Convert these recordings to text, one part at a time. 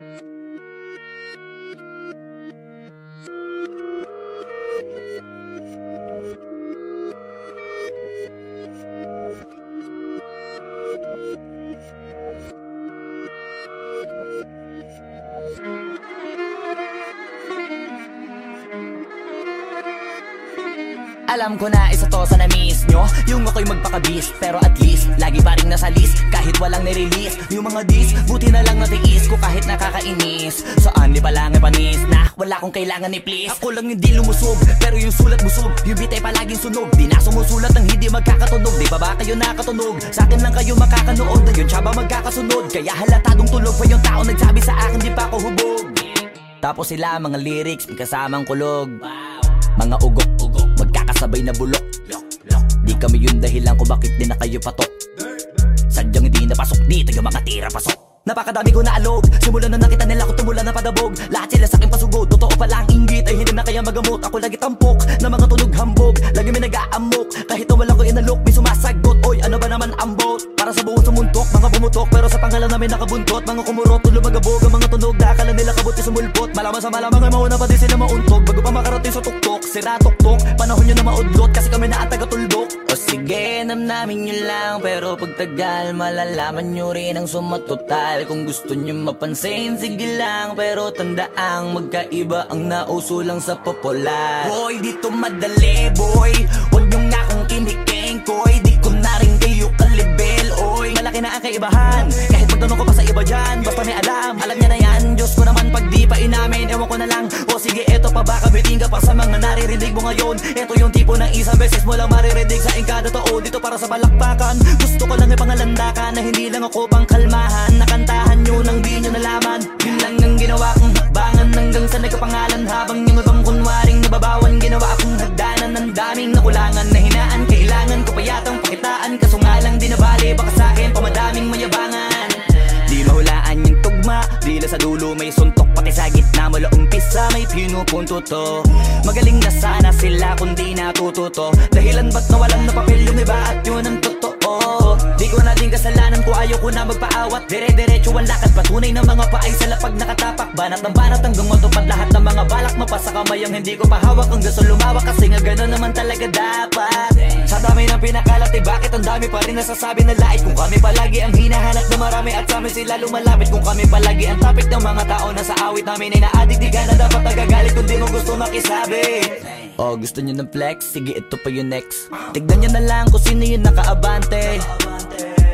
Thank you. Alam ko na isa to sa na-miss nyo. Yung ako'y magpakabis Pero at least, lagi pa rin nasa list. Kahit walang nirelease Yung mga dis, buti na lang natiis ko kahit nakakainis. Saan di pa lang ay panis na Wala kong kailangan ni please. Ako lang hindi lumusog Pero yung sulat busog. Yung bitay palaging sunog Di na sumusulat ng hindi magkakatunog. Di ba ba kayo nakatunog? Sa akin lang kayo makakanood. Na yun tsaba magkakasunod? Kaya halatadong tulog pa yung tao Nagsabi sa akin di pa ako hubog. Tapos sila mga lyrics May kasamang kulog. Mga ugok-ugok Magkakasabay na bulok Di kami yung dahilan kung bakit di na kayo patok. Sadyang hindi napasok dito yung mga tira pasok. Napakadami ko na alog Simula na nakita nila ko tumula na padabog. Lahat sila sa akin pasugod Totoo pala ang inggit Ay hindi na kaya magamot. Ako lagi tampok Na mga tunog hambog Lagi may nag-aamok. Kahit wala ko inalok May sumasagot. Oy ano ba naman ang bot Para sa buong sumuntok. Mga bumutok Pero sa pangalan namin nakabuntot. Mga kumurot Tulo magabog Ang mga tunog. Na nila kabot sumulpot. Malaman sa malamang ay mauna pa din sila mauntog. Bago pa makarating sa tuktok Sira tuktok. Panahon nyo na maudlot Kasi kami na ang taga-tuldok. O sige namnamin nyo lang Pero pagtagal Malalaman nyo rin ang sumatotal Kung gusto nyo mapansin Sige lang Pero tandaang Magkaiba ang nauso lang sa popular. Boy dito madali boy. Huwag nyo nga akong kiniking ang kaibahan Kahit magtanong ko pa sa iba dyan Basta may alam. Alam niya na yan Diyos ko naman pag di pa inamin Ewan ko na lang. O sige eto pa baka biting ka pa sa mga naririnig mo ngayon? Eto yung tipo ng isang beses mo lang maririnig sa engkada tao Dito para sa balakbakan Gusto ko lang ipangalandakan Na hindi lang ako pang kalmahan Nakantahan nyo nang di nyo nalaman. Yun lang ang ginawa kong hakbangan Hanggang sa nagkapangalan Habang yung ibang sa dulo may suntok Pati sa gitna. Mula umpisa may pinupunto to. Magaling na sana sila kung di natuto to Dahilan ba't nawalan na papel yung iba at yun ang totoo Di ko na din kasalanan ko ayaw ko na magpaawat. Dire-diretso ang lakad patunay ng mga paay sa lapag nakatapak. Banat ng banat hanggang matupad lahat ng mga balak Mapasa kamay ang hindi ko pahawak Ang gusto lumawak kasi nga gano'n naman talaga dapat. Sa dami ng pinakalat eh bakit ang dami pa rin nasasabi na lait? Kung kami palagi ang hinahanap na marami at sa amin sila lumalapit. Kung kami palagi ang topic ng mga tao na sa awit namin ay na-addict Di ka na dapat nagagalit kung di mo gusto makisabi Oh gusto nyo ng flex? Sige ito pa yung next. Tignan nyo na lang kung sino yung nakaabante.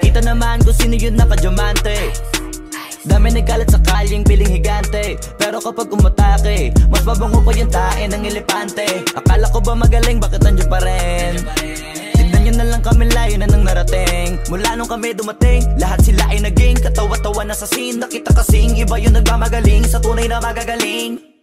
Kita naman kung sino yung nakadiamante Dami nagkalat sa kalyeng piling higante. Pero kapag umatake Mas mabango pa yung tae ng elepante. Akala ko ba magaling? Bakit nandiyan pa rin? Tignan nyo na lang kami layo na nang narating. Mula nung kami dumating Lahat sila ay naging katawa-tawa na sa scene. Nakita kasing iba yung nagmamagaling Sa tunay na magagaling